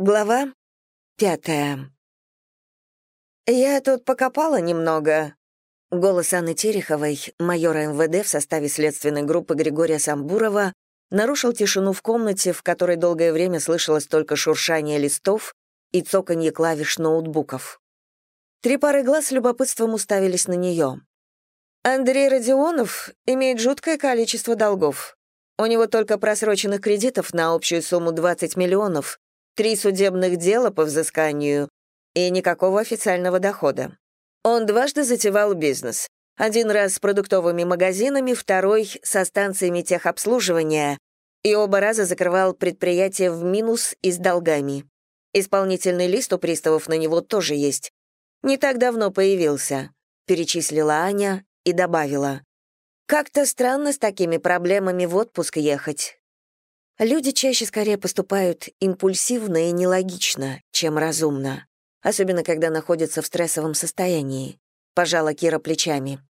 Глава пятая. «Я тут покопала немного». Голос Анны Тереховой, майора МВД в составе следственной группы Григория Самбурова, нарушил тишину в комнате, в которой долгое время слышалось только шуршание листов и цоканье клавиш ноутбуков. Три пары глаз с любопытством уставились на нее. «Андрей Родионов имеет жуткое количество долгов. У него только просроченных кредитов на общую сумму 20 миллионов, три судебных дела по взысканию и никакого официального дохода. Он дважды затевал бизнес. Один раз с продуктовыми магазинами, второй — со станциями техобслуживания, и оба раза закрывал предприятие в минус и с долгами. Исполнительный лист у приставов на него тоже есть. Не так давно появился, перечислила Аня и добавила. Как-то странно с такими проблемами в отпуск ехать. Люди чаще скорее поступают импульсивно и нелогично, чем разумно, особенно когда находятся в стрессовом состоянии. Пожала Кира плечами.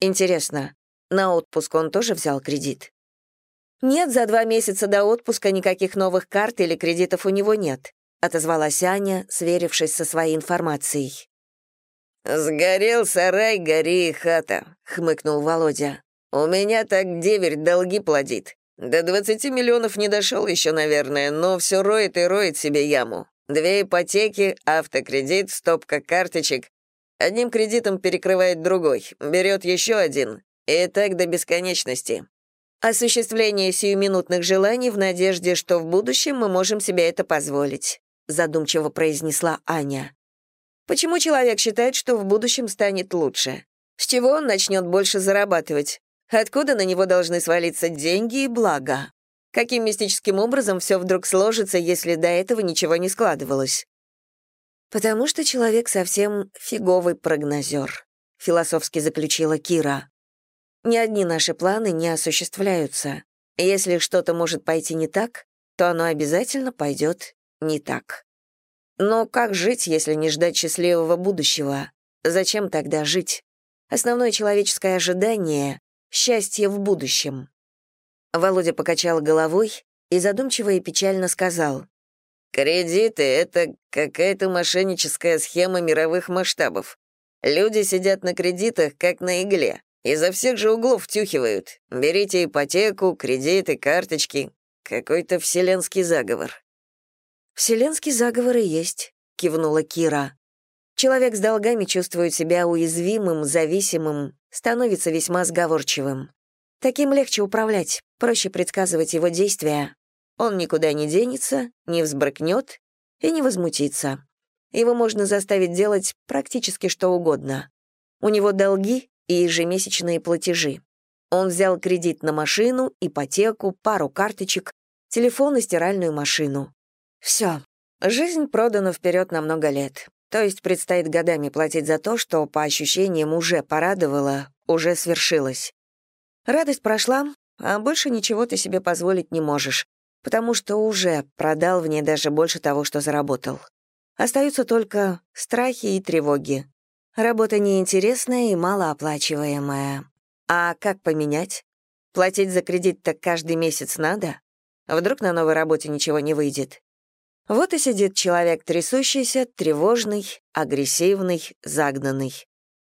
Интересно, на отпуск он тоже взял кредит? Нет, за два месяца до отпуска никаких новых карт или кредитов у него нет, отозвалась Аня, сверившись со своей информацией. «Сгорел сарай, гори и хата», — хмыкнул Володя. «У меня так деверь долги плодит. До 20 миллионов не дошел еще, наверное, но все роет и роет себе яму. Две ипотеки, автокредит, стопка карточек. Одним кредитом перекрывает другой, берет еще один. И так до бесконечности. Осуществление сиюминутных желаний в надежде, что в будущем мы можем себе это позволить, задумчиво произнесла Аня. Почему человек считает, что в будущем станет лучше? С чего он начнет больше зарабатывать? Откуда на него должны свалиться деньги и блага? Каким мистическим образом все вдруг сложится, если до этого ничего не складывалось? «Потому что человек совсем фиговый прогнозер», — философски заключила Кира. «Ни одни наши планы не осуществляются. Если что-то может пойти не так, то оно обязательно пойдет не так. Но как жить, если не ждать счастливого будущего? Зачем тогда жить? Основное человеческое ожидание Счастье в будущем. Володя покачал головой и задумчиво и печально сказал. «Кредиты — это какая-то мошенническая схема мировых масштабов. Люди сидят на кредитах, как на игле. Изо всех же углов втюхивают. Берите ипотеку, кредиты, карточки. Какой-то вселенский заговор». «Вселенский заговор и есть», — кивнула Кира. Человек с долгами чувствует себя уязвимым, зависимым, становится весьма сговорчивым. Таким легче управлять, проще предсказывать его действия. Он никуда не денется, не взбрыкнет и не возмутится. Его можно заставить делать практически что угодно. У него долги и ежемесячные платежи. Он взял кредит на машину, ипотеку, пару карточек, телефон и стиральную машину. Все. Жизнь продана вперед на много лет. То есть предстоит годами платить за то, что, по ощущениям, уже порадовало, уже свершилось. Радость прошла, а больше ничего ты себе позволить не можешь, потому что уже продал в ней даже больше того, что заработал. Остаются только страхи и тревоги. Работа неинтересная и малооплачиваемая. А как поменять? Платить за кредит так каждый месяц надо? Вдруг на новой работе ничего не выйдет? Вот и сидит человек трясущийся, тревожный, агрессивный, загнанный.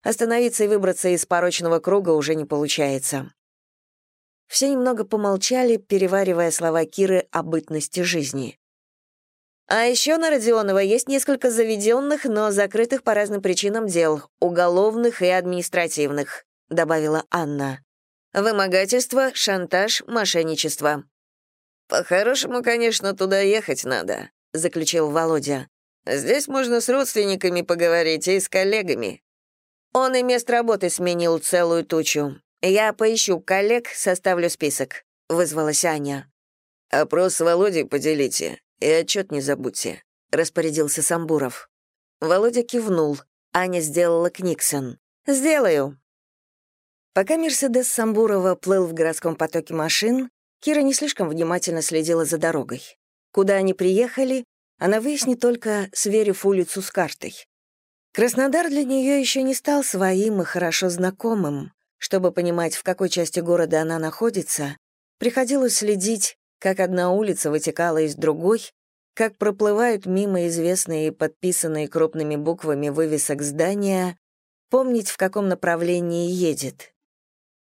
Остановиться и выбраться из порочного круга уже не получается. Все немного помолчали, переваривая слова Киры о бытности жизни. А еще на Родионова есть несколько заведенных, но закрытых по разным причинам дел, уголовных и административных, добавила Анна. Вымогательство, шантаж, мошенничество. По-хорошему, конечно, туда ехать надо, — заключил Володя. «Здесь можно с родственниками поговорить и с коллегами». Он и мест работы сменил целую тучу. Я поищу коллег, составлю список», — вызвалась Аня. «Опрос с поделите и отчет не забудьте», — распорядился Самбуров. Володя кивнул. Аня сделала книксон. «Сделаю». Пока Мерседес Самбурова плыл в городском потоке машин, Кира не слишком внимательно следила за дорогой. Куда они приехали, она выяснит только, сверив улицу с картой. Краснодар для нее еще не стал своим и хорошо знакомым. Чтобы понимать, в какой части города она находится, приходилось следить, как одна улица вытекала из другой, как проплывают мимо известные и подписанные крупными буквами вывесок здания, помнить, в каком направлении едет.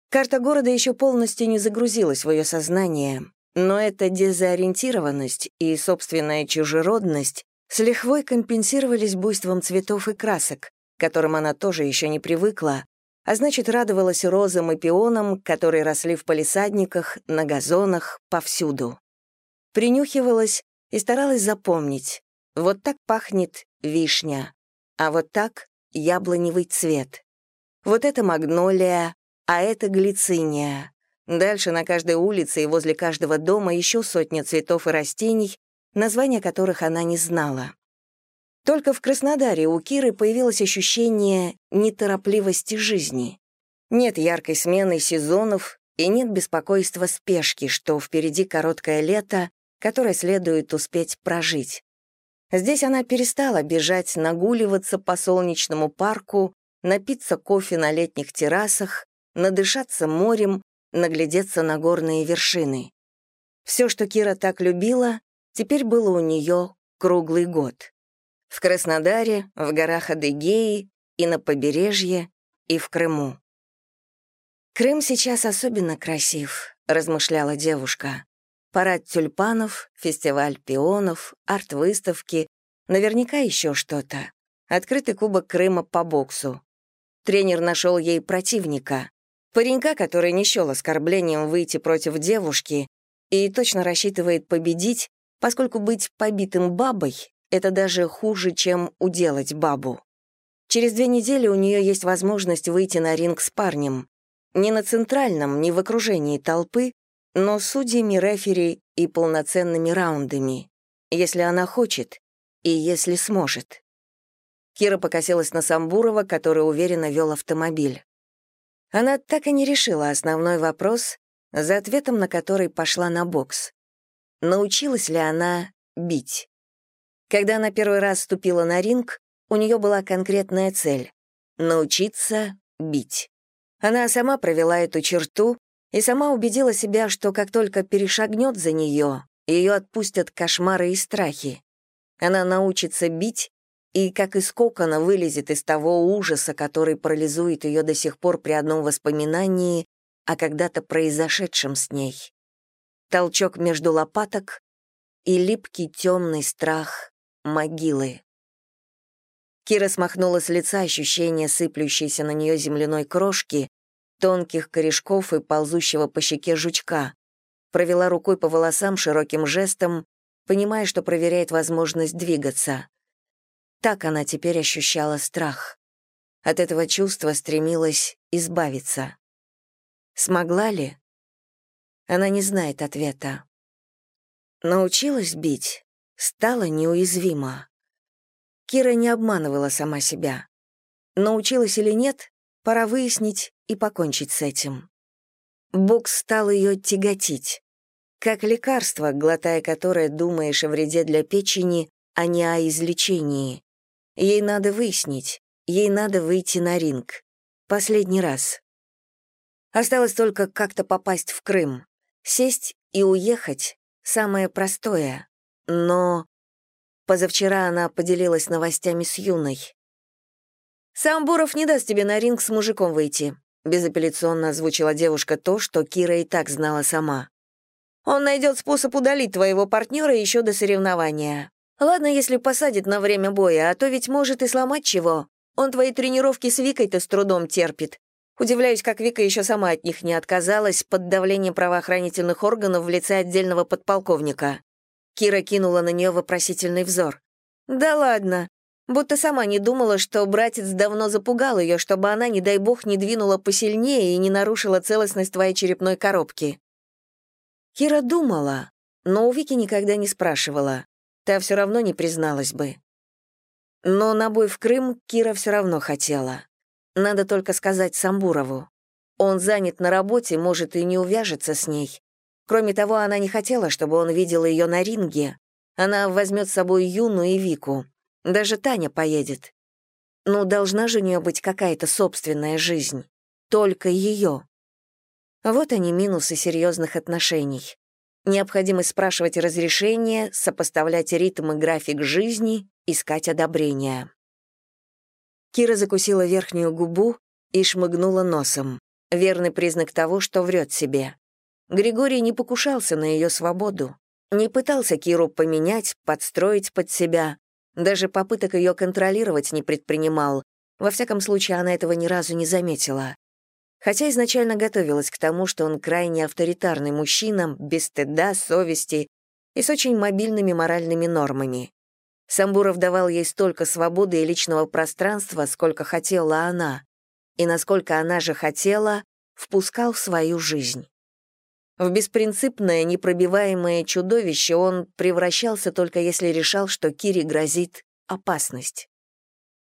Карта города еще полностью не загрузилась в ее сознание, но эта дезориентированность и собственная чужеродность с лихвой компенсировались буйством цветов и красок, к которым она тоже еще не привыкла, а значит, радовалась розам и пионам, которые росли в палисадниках, на газонах, повсюду. Принюхивалась и старалась запомнить. Вот так пахнет вишня, а вот так яблоневый цвет. Вот это магнолия, а это глициния. Дальше на каждой улице и возле каждого дома еще сотня цветов и растений, названия которых она не знала. Только в Краснодаре у Киры появилось ощущение неторопливости жизни. Нет яркой смены сезонов и нет беспокойства спешки, что впереди короткое лето, которое следует успеть прожить. Здесь она перестала бежать, нагуливаться по солнечному парку, напиться кофе на летних террасах, надышаться морем, наглядеться на горные вершины. Все, что Кира так любила, теперь было у нее круглый год. В Краснодаре, в горах Адыгеи, и на побережье, и в Крыму. «Крым сейчас особенно красив», — размышляла девушка. Парад тюльпанов, фестиваль пионов, арт-выставки, наверняка еще что-то. Открытый кубок Крыма по боксу. Тренер нашел ей противника. Паренька, который не счел оскорблением выйти против девушки и точно рассчитывает победить, поскольку быть побитым бабой — это даже хуже, чем уделать бабу. Через две недели у нее есть возможность выйти на ринг с парнем. Не на центральном, не в окружении толпы, но судьями, рефери и полноценными раундами, если она хочет и если сможет. Кира покосилась на Самбурова, который уверенно вел автомобиль. Она так и не решила основной вопрос, за ответом на который пошла на бокс. Научилась ли она бить? Когда она первый раз ступила на ринг, у нее была конкретная цель — научиться бить. Она сама провела эту черту и сама убедила себя, что как только перешагнет за нее, ее отпустят кошмары и страхи. Она научится бить и, как из кокона, вылезет из того ужаса, который парализует ее до сих пор при одном воспоминании о когда-то произошедшем с ней. Толчок между лопаток и липкий темный страх могилы. Кира смахнула с лица ощущение сыплющейся на нее земляной крошки, тонких корешков и ползущего по щеке жучка, провела рукой по волосам широким жестом, понимая, что проверяет возможность двигаться. Так она теперь ощущала страх. От этого чувства стремилась избавиться. Смогла ли? Она не знает ответа. Научилась бить, стала неуязвима. Кира не обманывала сама себя. Научилась или нет, пора выяснить и покончить с этим. Бокс стал ее тяготить. Как лекарство, глотая которое думаешь о вреде для печени, а не о излечении. Ей надо выяснить, ей надо выйти на ринг. Последний раз. Осталось только как-то попасть в Крым. Сесть и уехать — самое простое. Но... Позавчера она поделилась новостями с Юной. «Сам Буров не даст тебе на ринг с мужиком выйти», безапелляционно озвучила девушка то, что Кира и так знала сама. «Он найдет способ удалить твоего партнера еще до соревнования. Ладно, если посадит на время боя, а то ведь может и сломать чего. Он твои тренировки с Викой-то с трудом терпит. Удивляюсь, как Вика еще сама от них не отказалась под давлением правоохранительных органов в лице отдельного подполковника. Кира кинула на нее вопросительный взор. «Да ладно. Будто сама не думала, что братец давно запугал ее, чтобы она, не дай бог, не двинула посильнее и не нарушила целостность твоей черепной коробки. Кира думала, но у Вики никогда не спрашивала. Та все равно не призналась бы. Но на бой в Крым Кира все равно хотела. Надо только сказать Самбурову. Он занят на работе, может, и не увяжется с ней. Кроме того, она не хотела, чтобы он видел ее на ринге. Она возьмет с собой Юну и Вику. Даже Таня поедет. Ну, должна же у нее быть какая-то собственная жизнь. Только ее. Вот они минусы серьезных отношений. Необходимость спрашивать разрешение, сопоставлять ритм и график жизни, искать одобрения. Кира закусила верхнюю губу и шмыгнула носом. Верный признак того, что врет себе. Григорий не покушался на ее свободу. Не пытался Киру поменять, подстроить под себя. Даже попыток ее контролировать не предпринимал. Во всяком случае, она этого ни разу не заметила. Хотя изначально готовилась к тому, что он крайне авторитарный мужчина, без стыда, совести и с очень мобильными моральными нормами. Самбуров давал ей столько свободы и личного пространства, сколько хотела она, и насколько она же хотела, впускал в свою жизнь. В беспринципное, непробиваемое чудовище он превращался только если решал, что Кире грозит опасность.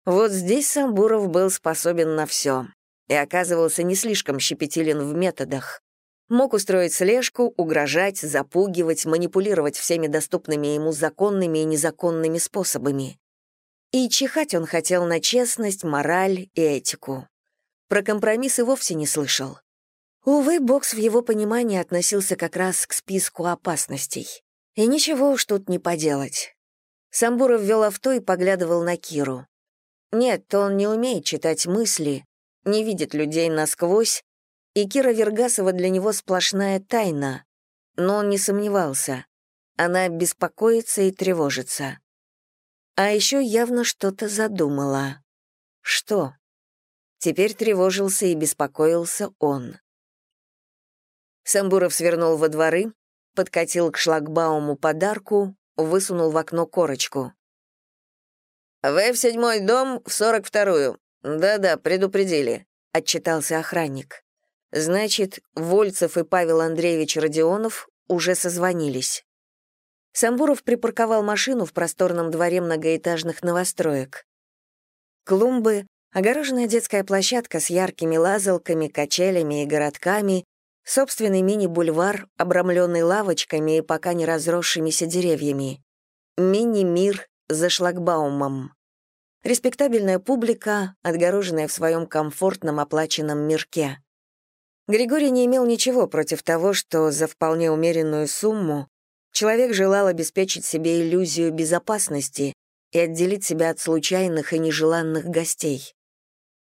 Вот здесь Самбуров был способен на все и оказывался не слишком щепетилен в методах. Мог устроить слежку, угрожать, запугивать, манипулировать всеми доступными ему законными и незаконными способами. И чихать он хотел на честность, мораль и этику. Про компромиссы вовсе не слышал. Увы, бокс в его понимании относился как раз к списку опасностей. И ничего уж тут не поделать. Самбуров вел авто и поглядывал на Киру. Нет, он не умеет читать мысли, не видит людей насквозь, и Кира Вергасова для него сплошная тайна. Но он не сомневался. Она беспокоится и тревожится. А еще явно что-то задумала. Что? Теперь тревожился и беспокоился он. Самбуров свернул во дворы, подкатил к шлагбауму подарку, высунул в окно корочку. «Вы в седьмой дом, в сорок вторую. Да-да, предупредили», — отчитался охранник. Значит, Вольцев и Павел Андреевич Родионов уже созвонились. Самбуров припарковал машину в просторном дворе многоэтажных новостроек. Клумбы, огороженная детская площадка с яркими лазалками, качелями и городками, Собственный мини-бульвар, обрамленный лавочками и пока не разросшимися деревьями. Мини-мир за шлагбаумом. Респектабельная публика, отгороженная в своем комфортном оплаченном мирке. Григорий не имел ничего против того, что за вполне умеренную сумму человек желал обеспечить себе иллюзию безопасности и отделить себя от случайных и нежеланных гостей.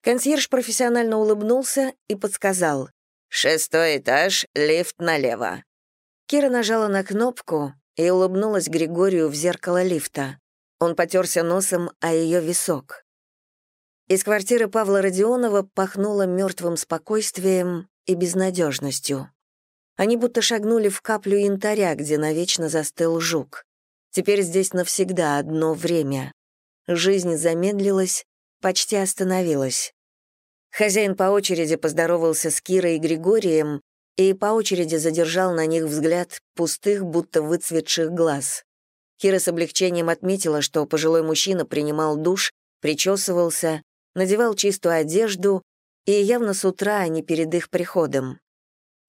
Консьерж профессионально улыбнулся и подсказал. «Шестой этаж, лифт налево». Кира нажала на кнопку и улыбнулась Григорию в зеркало лифта. Он потерся носом о ее висок. Из квартиры Павла Родионова пахнуло мертвым спокойствием и безнадежностью. Они будто шагнули в каплю янтаря, где навечно застыл жук. Теперь здесь навсегда одно время. Жизнь замедлилась, почти остановилась. Хозяин по очереди поздоровался с Кирой и Григорием и по очереди задержал на них взгляд пустых, будто выцветших глаз. Кира с облегчением отметила, что пожилой мужчина принимал душ, причесывался, надевал чистую одежду и явно с утра, а не перед их приходом.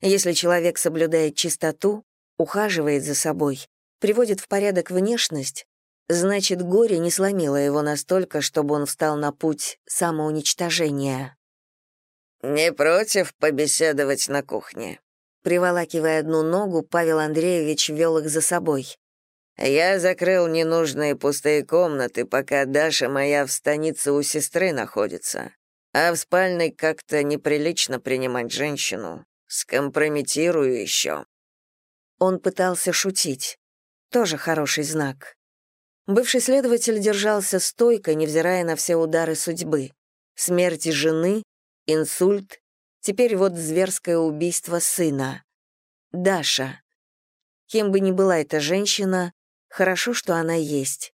Если человек соблюдает чистоту, ухаживает за собой, приводит в порядок внешность, значит, горе не сломило его настолько, чтобы он встал на путь самоуничтожения. «Не против побеседовать на кухне?» Приволакивая одну ногу, Павел Андреевич вел их за собой. «Я закрыл ненужные пустые комнаты, пока Даша моя в станице у сестры находится. А в спальной как-то неприлично принимать женщину. Скомпрометирую еще». Он пытался шутить. Тоже хороший знак. Бывший следователь держался стойко, невзирая на все удары судьбы. Смерть жены, инсульт, теперь вот зверское убийство сына. Даша. Кем бы ни была эта женщина, хорошо, что она есть.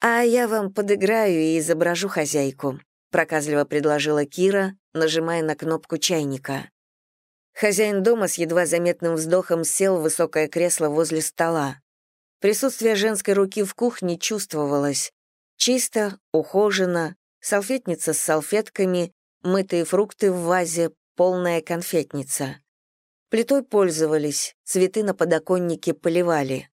«А я вам подыграю и изображу хозяйку», проказливо предложила Кира, нажимая на кнопку чайника. Хозяин дома с едва заметным вздохом сел в высокое кресло возле стола. Присутствие женской руки в кухне чувствовалось. Чисто, ухоженно, салфетница с салфетками, мытые фрукты в вазе, полная конфетница. Плитой пользовались, цветы на подоконнике поливали.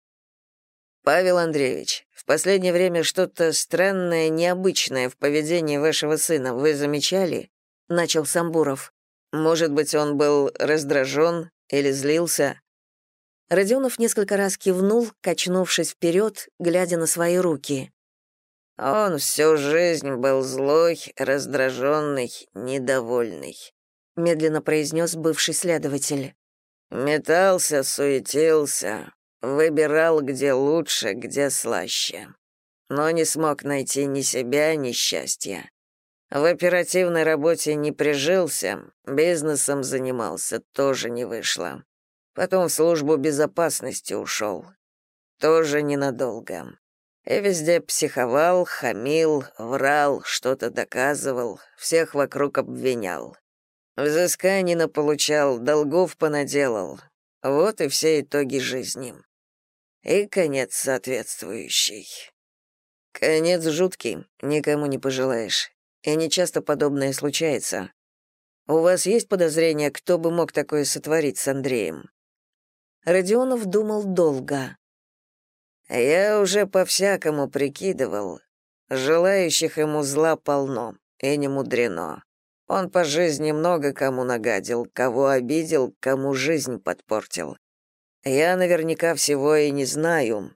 «Павел Андреевич, в последнее время что-то странное, необычное в поведении вашего сына вы замечали?» — начал Самбуров. «Может быть, он был раздражен или злился?» Родионов несколько раз кивнул, качнувшись вперед, глядя на свои руки. Он всю жизнь был злой, раздраженный, недовольный, медленно произнес бывший следователь. Метался, суетился, выбирал, где лучше, где слаще. Но не смог найти ни себя, ни счастья. В оперативной работе не прижился, бизнесом занимался, тоже не вышло. Потом в службу безопасности ушел. Тоже ненадолго. И везде психовал, хамил, врал, что-то доказывал, всех вокруг обвинял. Взысканий наполучал, долгов понаделал. Вот и все итоги жизни. И конец соответствующий. Конец жуткий, никому не пожелаешь. И не часто подобное случается. У вас есть подозрения, кто бы мог такое сотворить с Андреем? Родионов думал долго. Я уже по-всякому прикидывал. Желающих ему зла полно, и не мудрено. Он по жизни много кому нагадил, кого обидел, кому жизнь подпортил. Я наверняка всего и не знаю.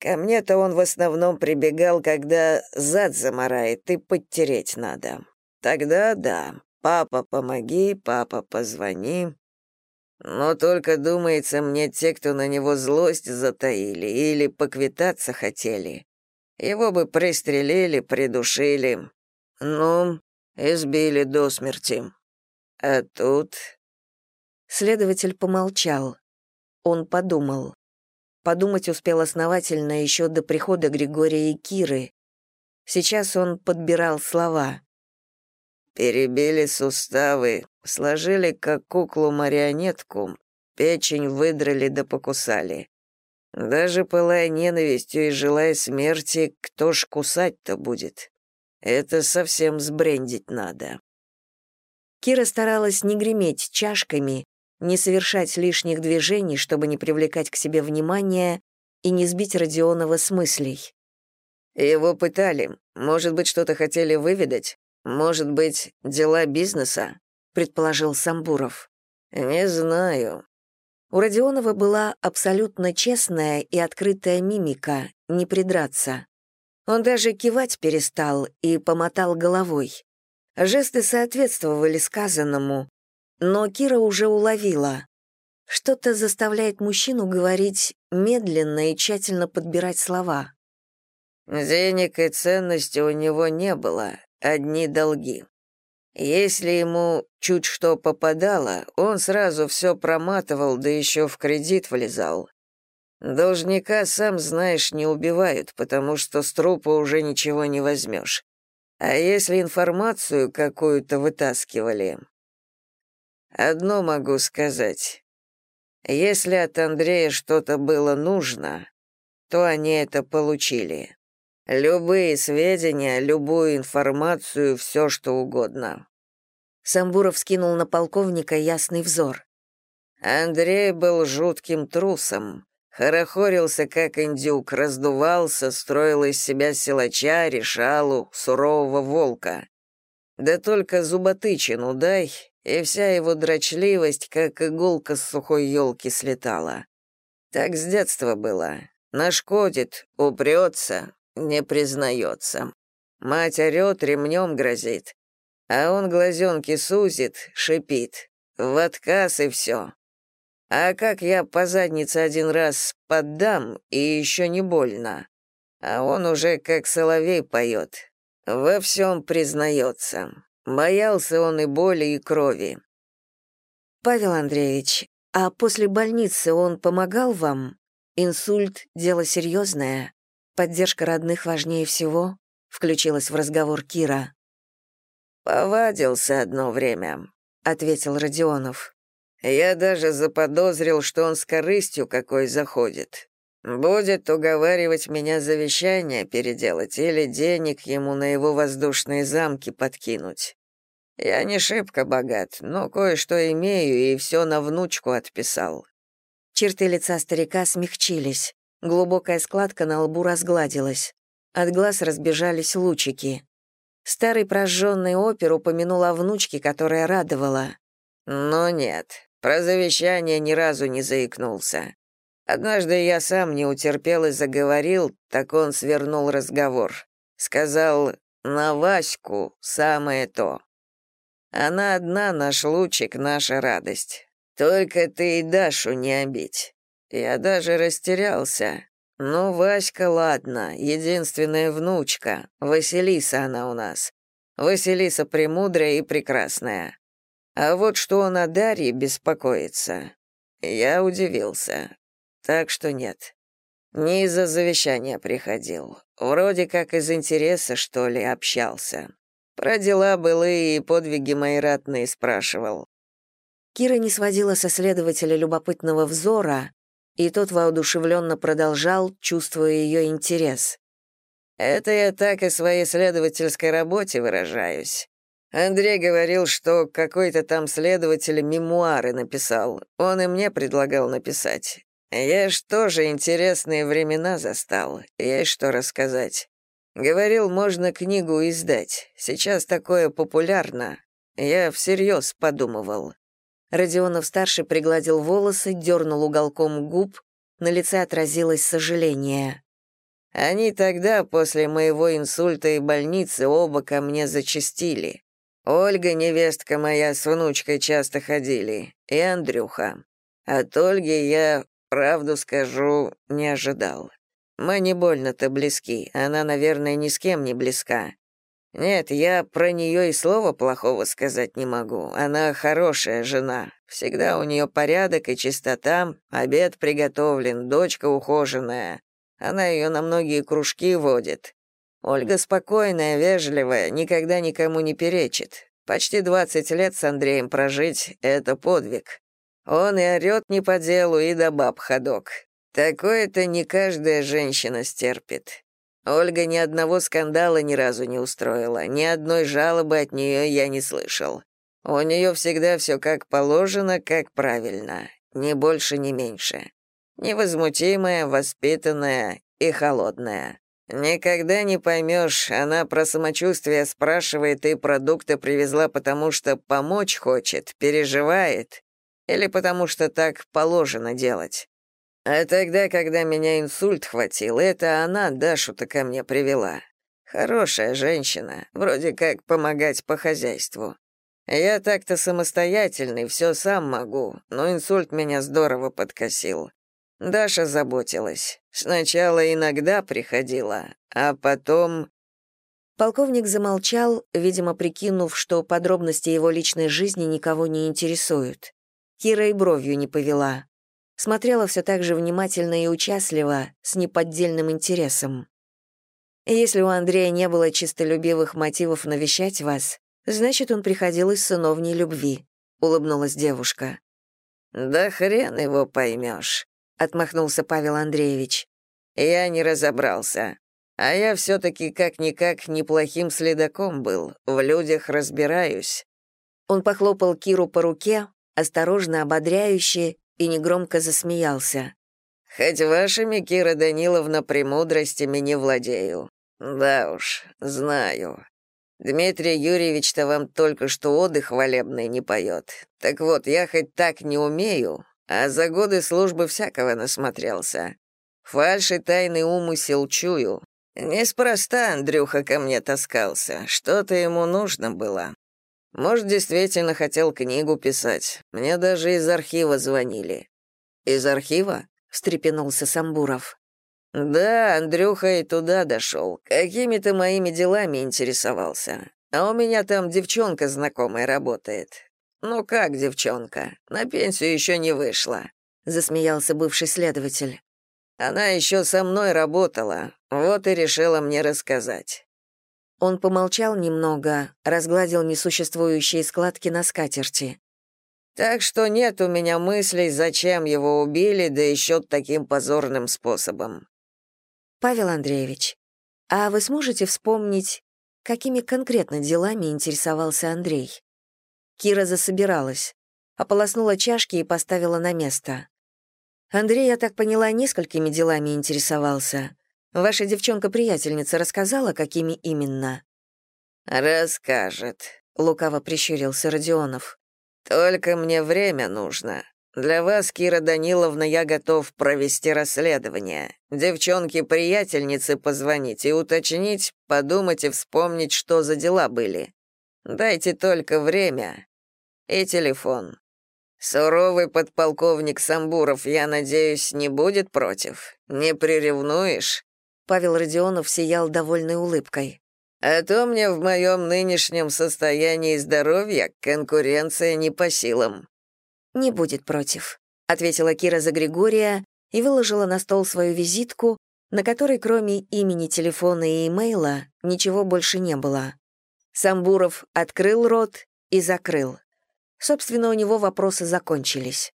Ко мне-то он в основном прибегал, когда зад замарает и подтереть надо. Тогда да, папа, помоги, папа, позвони. Но только, думается, мне те, кто на него злость затаили или поквитаться хотели, его бы пристрелили, придушили. Ну, избили до смерти. А тут...» Следователь помолчал. Он подумал. Подумать успел основательно еще до прихода Григория и Киры. Сейчас он подбирал слова. Перебили суставы, сложили как куклу-марионетку, печень выдрали да покусали. Даже пылая ненавистью и желая смерти, кто ж кусать-то будет? Это совсем сбрендить надо. Кира старалась не греметь чашками, не совершать лишних движений, чтобы не привлекать к себе внимания и не сбить Родионова с мыслей. Его пытали. Может быть, что-то хотели выведать? Может быть, дела бизнеса?» — предположил Самбуров. «Не знаю». У Родионова была абсолютно честная и открытая мимика, не придраться. Он даже кивать перестал и помотал головой. Жесты соответствовали сказанному, но Кира уже уловила. Что-то заставляет мужчину говорить медленно и тщательно подбирать слова. «Денег и ценности у него не было, одни долги. Если ему чуть что попадало, он сразу все проматывал, да еще в кредит влезал. Должника, сам знаешь, не убивают, потому что с трупа уже ничего не возьмешь. А если информацию какую-то вытаскивали? Одно могу сказать. Если от Андрея что-то было нужно, то они это получили. Любые сведения, любую информацию, все что угодно. Самбуров скинул на полковника ясный взор. Андрей был жутким трусом. Хорохорился, как индюк, раздувался, строил из себя силача, решалу, сурового волка. Да только зуботычину дай, и вся его дрочливость, как иголка с сухой елки, слетала. Так с детства было. Нашкодит, упрется, не признается. Мать орёт, ремнем грозит. А он глазенки сузит, шипит. В отказ и все. А как я по заднице один раз поддам, и еще не больно. А он уже как соловей поет. Во всем признается. Боялся он и боли, и крови. «Павел Андреевич, а после больницы он помогал вам? Инсульт — дело серьезное. Поддержка родных важнее всего, включилась в разговор Кира. Повадился одно время, ответил Родионов. Я даже заподозрил, что он с корыстью какой заходит. Будет уговаривать меня завещание переделать или денег ему на его воздушные замки подкинуть. Я не шибко богат, но кое-что имею и все на внучку отписал. Черты лица старика смягчились. Глубокая складка на лбу разгладилась. От глаз разбежались лучики. Старый прожженный опер упомянул о внучке, которая радовала. Но нет, про завещание ни разу не заикнулся. Однажды я сам не утерпел и заговорил, так он свернул разговор. Сказал, на Ваську самое то. Она одна наш лучик, наша радость. Только ты и Дашу не обидь. Я даже растерялся. Ну, Васька, ладно, единственная внучка. Василиса она у нас. Василиса премудрая и прекрасная. А вот что он о Дарье беспокоится. Я удивился. Так что нет. Не из-за завещания приходил. Вроде как из интереса, что ли, общался. Про дела былые и подвиги мои ратные спрашивал. Кира не сводила со следователя любопытного взора, и тот воодушевленно продолжал, чувствуя ее интерес. «Это я так и своей следовательской работе выражаюсь. Андрей говорил, что какой-то там следователь мемуары написал. Он и мне предлагал написать. Я ж тоже интересные времена застал, есть что рассказать. Говорил, можно книгу издать. Сейчас такое популярно. Я всерьез подумывал. Родионов-старший пригладил волосы, дернул уголком губ, на лице отразилось сожаление. Они тогда, после моего инсульта и больницы, оба ко мне зачастили. Ольга, невестка моя, с внучкой часто ходили, и Андрюха. От Ольги я, правду скажу, не ожидал. Мы не больно-то близки, она, наверное, ни с кем не близка. Нет, я про нее и слова плохого сказать не могу. Она хорошая жена. Всегда у нее порядок и чистота, обед приготовлен, дочка ухоженная. Она ее на многие кружки водит. Ольга спокойная, вежливая, никогда никому не перечит. Почти 20 лет с Андреем прожить — это подвиг. Он и орёт не по делу, и до баб ходок. Такое-то не каждая женщина стерпит. Ольга ни одного скандала ни разу не устроила, ни одной жалобы от нее я не слышал. У нее всегда все как положено, как правильно, ни больше, ни меньше. Невозмутимая, воспитанная и холодная. Никогда не поймешь, она про самочувствие спрашивает и продукты привезла, потому что помочь хочет, переживает, или потому что так положено делать. А тогда, когда меня инсульт хватил, это она Дашу-то ко мне привела. Хорошая женщина, вроде как помогать по хозяйству. Я так-то самостоятельный, все сам могу, но инсульт меня здорово подкосил. Даша заботилась. Сначала иногда приходила, а потом... Полковник замолчал, видимо, прикинув, что подробности его личной жизни никого не интересуют. Кира и бровью не повела смотрела все так же внимательно и участливо, с неподдельным интересом. Если у Андрея не было чистолюбивых мотивов навещать вас, значит, он приходил из сыновней любви», — улыбнулась девушка. «Да хрен его поймешь», — отмахнулся Павел Андреевич. «Я не разобрался. А я все-таки как-никак неплохим следаком был, в людях разбираюсь». Он похлопал Киру по руке, осторожно, ободряюще, и негромко засмеялся. «Хоть вашими, Кира Даниловна, премудростями не владею. Да уж, знаю. Дмитрий Юрьевич-то вам только что отдых хвалебный не поет. Так вот, я хоть так не умею, а за годы службы всякого насмотрелся. Фальшь и тайный умысел чую. Неспроста Андрюха ко мне таскался, что-то ему нужно было. Может, действительно хотел книгу писать. Мне даже из архива звонили». «Из архива?» — встрепенулся Самбуров. «Да, Андрюха и туда дошел. Какими-то моими делами интересовался. А у меня там девчонка знакомая работает. Ну как девчонка? На пенсию еще не вышла», — засмеялся бывший следователь. «Она еще со мной работала, вот и решила мне рассказать. Он помолчал немного, разгладил несуществующие складки на скатерти. «Так что нет у меня мыслей, зачем его убили, да еще таким позорным способом». «Павел Андреевич, а вы сможете вспомнить, какими конкретно делами интересовался Андрей?» Кира засобиралась, ополоснула чашки и поставила на место. Андрей, я так поняла, несколькими делами интересовался. Ваша девчонка-приятельница рассказала, какими именно?» «Расскажет», — лукаво прищурился Родионов. «Только мне время нужно. Для вас, Кира Даниловна, я готов провести расследование. Девчонке-приятельнице позвонить и уточнить, подумать и вспомнить, что за дела были. Дайте только время и телефон. Суровый подполковник Самбуров, я надеюсь, не будет против? Не приревнуешь?» Павел Родионов сиял довольной улыбкой. «А то мне в моем нынешнем состоянии здоровья конкуренция не по силам». «Не будет против», — ответила Кира за Григория и выложила на стол свою визитку, на которой кроме имени, телефона и имейла ничего больше не было. Самбуров открыл рот и закрыл. Собственно, у него вопросы закончились.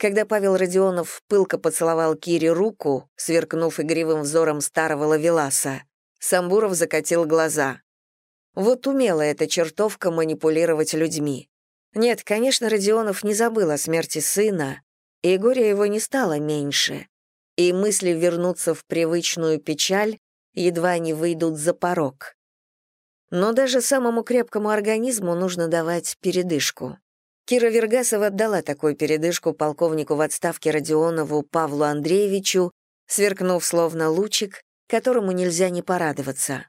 Когда Павел Родионов пылко поцеловал Кире руку, сверкнув игривым взором старого лавеласа, Самбуров закатил глаза. Вот умела эта чертовка манипулировать людьми. Нет, конечно, Родионов не забыл о смерти сына, и горе его не стало меньше, и мысли вернуться в привычную печаль едва не выйдут за порог. Но даже самому крепкому организму нужно давать передышку. Кира Вергасова отдала такую передышку полковнику в отставке Родионову Павлу Андреевичу, сверкнув словно лучик, которому нельзя не порадоваться.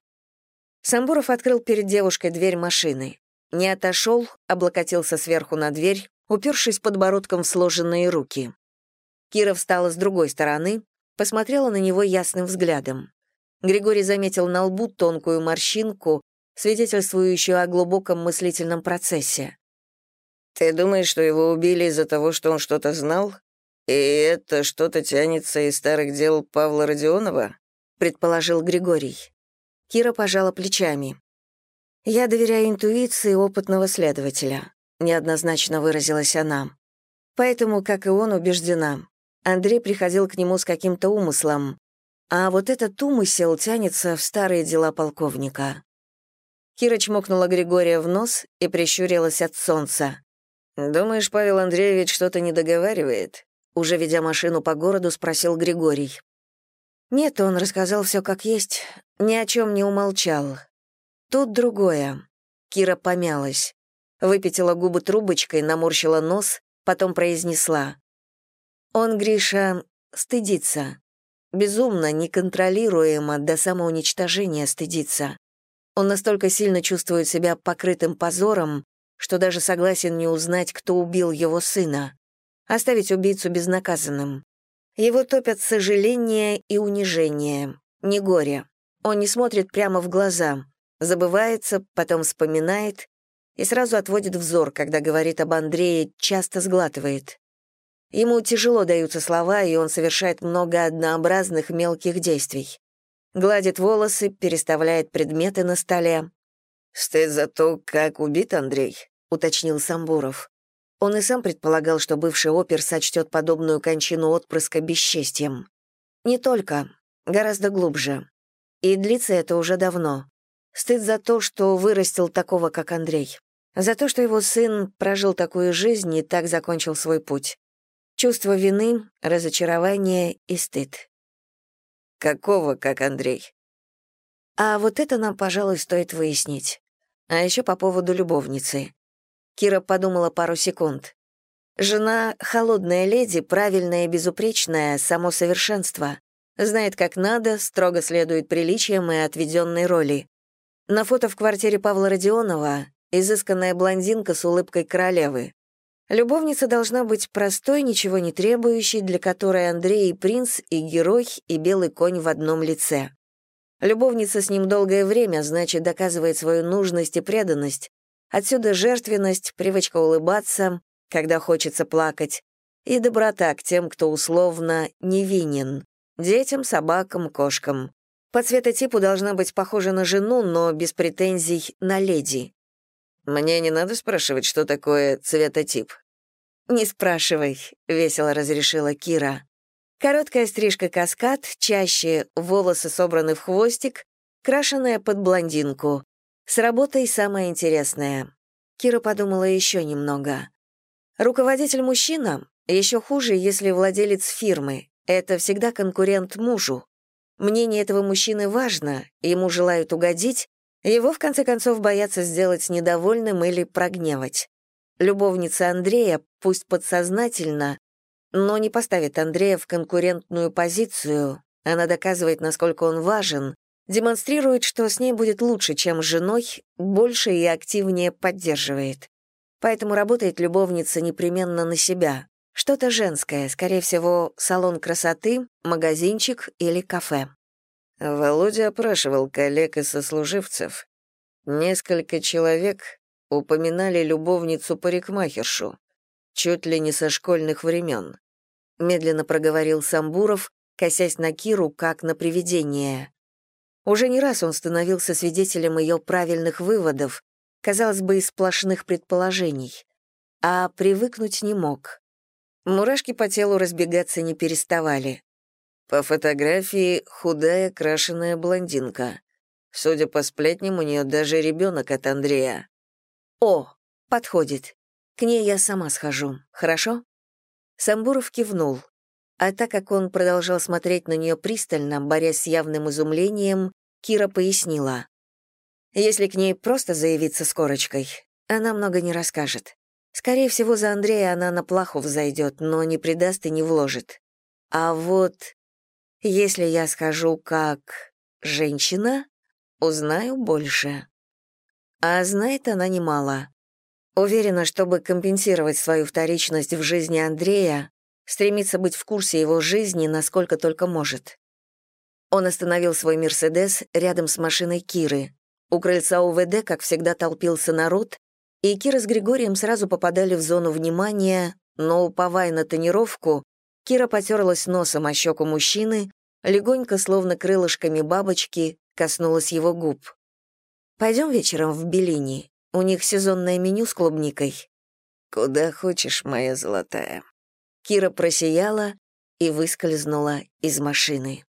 Самбуров открыл перед девушкой дверь машины. Не отошел, облокотился сверху на дверь, упершись подбородком в сложенные руки. Кира встала с другой стороны, посмотрела на него ясным взглядом. Григорий заметил на лбу тонкую морщинку, свидетельствующую о глубоком мыслительном процессе. «Ты думаешь, что его убили из-за того, что он что-то знал? И это что-то тянется из старых дел Павла Родионова?» — предположил Григорий. Кира пожала плечами. «Я доверяю интуиции опытного следователя», — неоднозначно выразилась она. «Поэтому, как и он, убеждена. Андрей приходил к нему с каким-то умыслом, а вот этот умысел тянется в старые дела полковника». Кира чмокнула Григория в нос и прищурилась от солнца. «Думаешь, Павел Андреевич что-то не договаривает? Уже ведя машину по городу, спросил Григорий. Нет, он рассказал все как есть, ни о чем не умолчал. Тут другое. Кира помялась. Выпятила губы трубочкой, наморщила нос, потом произнесла. Он, Гриша, стыдится. Безумно, неконтролируемо, до самоуничтожения стыдится. Он настолько сильно чувствует себя покрытым позором, что даже согласен не узнать, кто убил его сына, оставить убийцу безнаказанным. Его топят сожаление и унижение, не горе. Он не смотрит прямо в глаза, забывается, потом вспоминает и сразу отводит взор, когда говорит об Андрее, часто сглатывает. Ему тяжело даются слова, и он совершает много однообразных мелких действий. Гладит волосы, переставляет предметы на столе. «Стыд за то, как убит Андрей?» Уточнил Самбуров. Он и сам предполагал, что бывший опер сочтет подобную кончину отпрыска бесчестьем. Не только, гораздо глубже. И длится это уже давно. Стыд за то, что вырастил такого, как Андрей. За то, что его сын прожил такую жизнь и так закончил свой путь. Чувство вины, разочарование и стыд. Какого, как Андрей? А вот это нам, пожалуй, стоит выяснить. А еще по поводу любовницы. Кира подумала пару секунд. Жена — холодная леди, правильная и безупречная, само совершенство. Знает, как надо, строго следует приличиям и отведенной роли. На фото в квартире Павла Родионова изысканная блондинка с улыбкой королевы. Любовница должна быть простой, ничего не требующей, для которой Андрей и принц, и герой, и белый конь в одном лице. Любовница с ним долгое время, значит, доказывает свою нужность и преданность, Отсюда жертвенность, привычка улыбаться, когда хочется плакать, и доброта к тем, кто условно невинен. Детям, собакам, кошкам. По цветотипу должна быть похожа на жену, но без претензий на леди. Мне не надо спрашивать, что такое цветотип. «Не спрашивай», — весело разрешила Кира. Короткая стрижка-каскад, чаще волосы собраны в хвостик, крашеная под блондинку. С работой самое интересное. Кира подумала еще немного. Руководитель мужчина еще хуже, если владелец фирмы. Это всегда конкурент мужу. Мнение этого мужчины важно, ему желают угодить, его, в конце концов, боятся сделать недовольным или прогневать. Любовница Андрея, пусть подсознательно, но не поставит Андрея в конкурентную позицию. Она доказывает, насколько он важен, демонстрирует, что с ней будет лучше, чем с женой, больше и активнее поддерживает. Поэтому работает любовница непременно на себя. Что-то женское, скорее всего, салон красоты, магазинчик или кафе. Володя опрашивал коллег и сослуживцев. Несколько человек упоминали любовницу-парикмахершу, чуть ли не со школьных времен. Медленно проговорил Самбуров, косясь на Киру, как на привидение. Уже не раз он становился свидетелем ее правильных выводов, казалось бы, из сплошных предположений. А привыкнуть не мог. Мурашки по телу разбегаться не переставали. По фотографии худая крашеная блондинка. Судя по сплетням, у нее даже ребенок от Андрея. «О, подходит. К ней я сама схожу, хорошо?» Самбуров кивнул. А так как он продолжал смотреть на нее пристально, борясь с явным изумлением, Кира пояснила. «Если к ней просто заявиться с корочкой, она много не расскажет. Скорее всего, за Андрея она на плаху взойдет, но не предаст и не вложит. А вот если я скажу как женщина, узнаю больше. А знает она немало. Уверена, чтобы компенсировать свою вторичность в жизни Андрея, стремится быть в курсе его жизни, насколько только может. Он остановил свой «Мерседес» рядом с машиной Киры. У крыльца УВД, как всегда, толпился народ, и Кира с Григорием сразу попадали в зону внимания, но, уповая на тонировку, Кира потерлась носом о щеку мужчины, легонько, словно крылышками бабочки, коснулась его губ. «Пойдем вечером в Белини. У них сезонное меню с клубникой». «Куда хочешь, моя золотая». Кира просияла и выскользнула из машины.